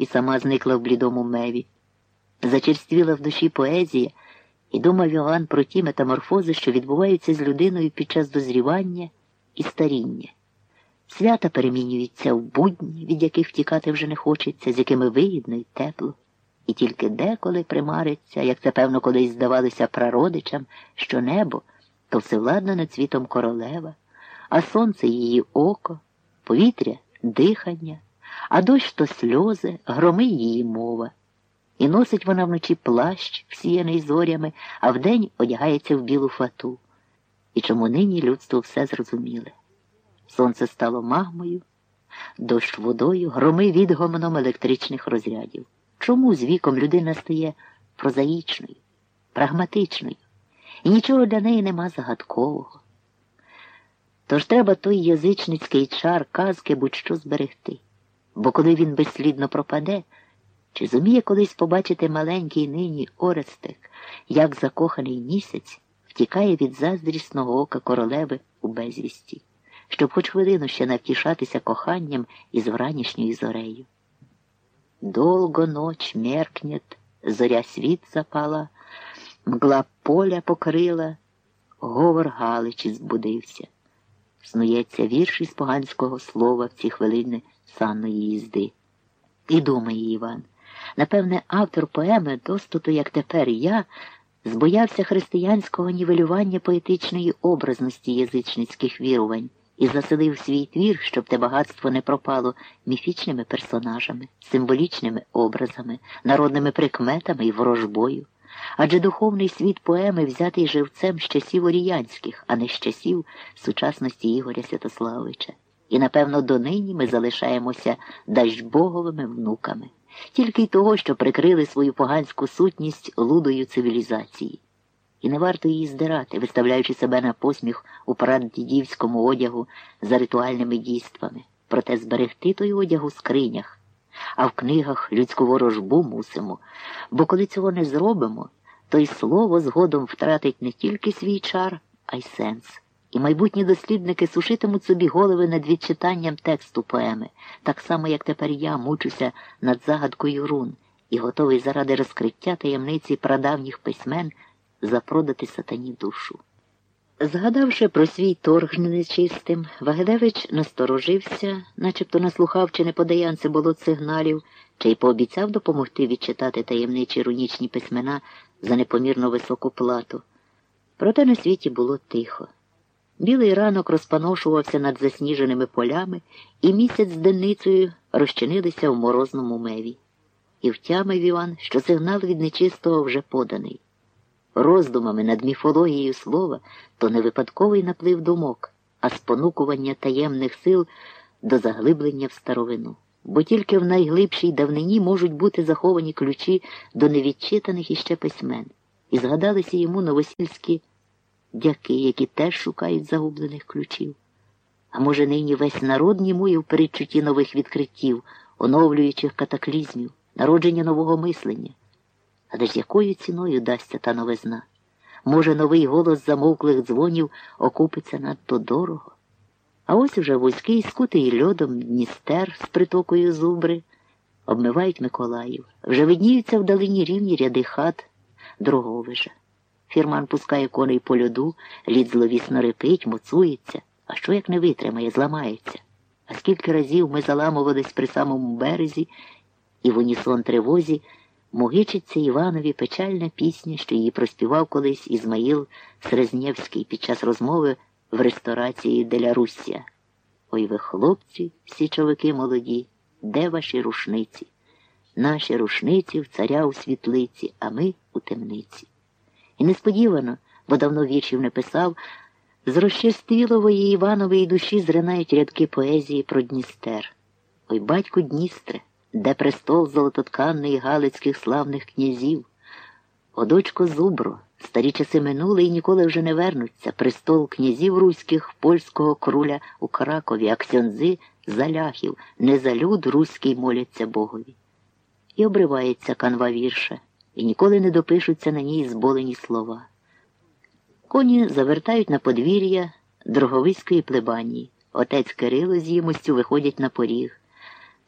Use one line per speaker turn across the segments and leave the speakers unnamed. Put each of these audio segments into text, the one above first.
і сама зникла в блідому меві. Зачерствіла в душі поезія, і думав Іван про ті метаморфози, що відбуваються з людиною під час дозрівання і старіння. Свята перемінюються в будні, від яких втікати вже не хочеться, з якими вигідно і тепло, і тільки деколи примариться, як це певно колись здавалося прародичам, що небо то всевладно над світом королева, а сонце її око, повітря дихання, а дощ то сльози, громи її мова. І носить вона вночі плащ, всіяний зорями, а вдень одягається в білу фату. І чому нині людство все зрозуміле? Сонце стало магмою, дощ водою, громи відгомоном електричних розрядів. Чому з віком людина стає прозаїчною, прагматичною, і нічого для неї нема загадкового? Тож треба той язичницький чар казки будь-що зберегти, бо коли він безслідно пропаде, чи зуміє колись побачити маленький нині Орестик, як закоханий місяць втікає від заздрісного ока королеви у безвісті, щоб хоч хвилину ще навтішатися коханням із вранішньою зорею. Долго ноч меркнет, зоря світ запала, мгла поля покрила, говор Галичі збудився. Снується вірш із поганського слова в ці хвилини санної їзди. І думає Іван. Напевне, автор поеми доступу, як тепер я, збоявся християнського нівелювання поетичної образності язичницьких вірувань і заселив свій твір, щоб те багатство не пропало міфічними персонажами, символічними образами, народними прикметами і ворожбою. Адже духовний світ поеми взятий живцем з часів оріянських, а не з часів сучасності Ігоря Святославовича. І, напевно, донині ми залишаємося дажбоговими внуками тільки й того, що прикрили свою поганську сутність лудою цивілізації. І не варто її здирати, виставляючи себе на посміх у праддідівському одягу за ритуальними дійствами, проте зберегти той одяг у скринях, а в книгах людську ворожбу мусимо, бо коли цього не зробимо, то й слово згодом втратить не тільки свій чар, а й сенс. І майбутні дослідники сушитимуть собі голови над відчитанням тексту поеми, так само, як тепер я мучуся над загадкою рун і готовий заради розкриття таємниці прадавніх письмен запродати сатані душу. Згадавши про свій торг нечистим, Вагедевич насторожився, начебто наслухав, чи не подаянце було сигналів, чи й пообіцяв допомогти відчитати таємничі рунічні письмена за непомірно високу плату. Проте на світі було тихо. Білий ранок розпаношувався над засніженими полями, і місяць з денницею розчинилися в морозному меві. І втямив Іван, що сигнал від нечистого вже поданий. Роздумами над міфологією слова то не випадковий наплив думок, а спонукування таємних сил до заглиблення в старовину. Бо тільки в найглибшій давнині можуть бути заховані ключі до невідчитаних іще письмен, і згадалися йому новосільські дяки, які теж шукають загублених ключів. А може, нині весь народ німує в передчутті нових відкриттів, оновлюючих катаклізмів, народження нового мислення. Але ж якою ціною дасться та новизна? Може, новий голос замовклих дзвонів окупиться надто дорого? А ось уже вузький, скутий льодом Дністер з притокою зубри обмивають Миколаїв. Вже видніються вдалині рівні ряди хат Дроговижа. Фірман пускає коней по льоду, лід зловісно репить, моцується, а що як не витримає, зламається. А скільки разів ми заламувались при самому березі, і в унісон тривозі мугичиться Іванові печальна пісня, що її проспівав колись Ізмаїл Срезнєвський під час розмови в ресторації Деля Руссія. Ой ви, хлопці, січовики молоді, де ваші рушниці? Наші рушниці в царя у світлиці, а ми у темниці. І несподівано, бо давно віршів не писав, з розчастілової Іванової душі зринають рядки поезії про Дністер. Ой, батьку Дністре, де престол золототканний Галицьких славних князів. О, дочко Зубро, старі часи минули і ніколи вже не вернуться. Престол князів руських, польського круля у Кракові, а ксьонзи заляхів, не за люд руський моляться Богові. І обривається канва вірша і ніколи не допишуться на ній зболені слова. Коні завертають на подвір'я Дроговиської плебанії. Отець Кирило з їмостю виходять на поріг.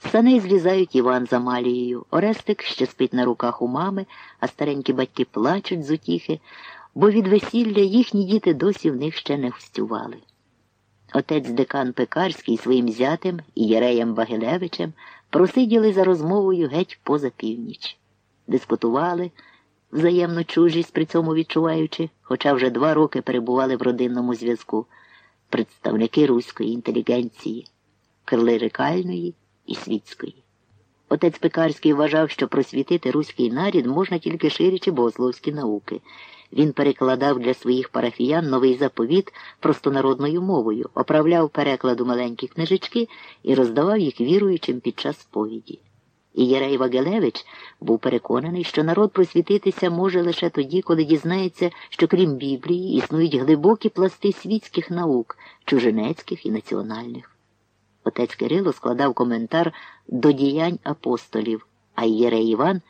З саней злізають Іван з Амалією. Орестик ще спить на руках у мами, а старенькі батьки плачуть з утіхи, бо від весілля їхні діти досі в них ще не гостювали. Отець декан Пекарський своїм зятем і Єреєм Вагилевичем просиділи за розмовою геть поза північ. Диспутували, взаємно чужість при цьому відчуваючи, хоча вже два роки перебували в родинному зв'язку представники руської інтелігенції, клерикальної і світської. Отець Пекарський вважав, що просвітити руський нарід можна тільки ширячи богословські науки. Він перекладав для своїх парафіян новий заповіт простонародною мовою, оправляв перекладу маленькі книжечки і роздавав їх віруючим під час сповіді. І Єрей Вагелевич був переконаний, що народ просвітитися може лише тоді, коли дізнається, що крім Біблії існують глибокі пласти світських наук, чужинецьких і національних. Отець Кирило складав коментар до діянь апостолів, а Єрей Іван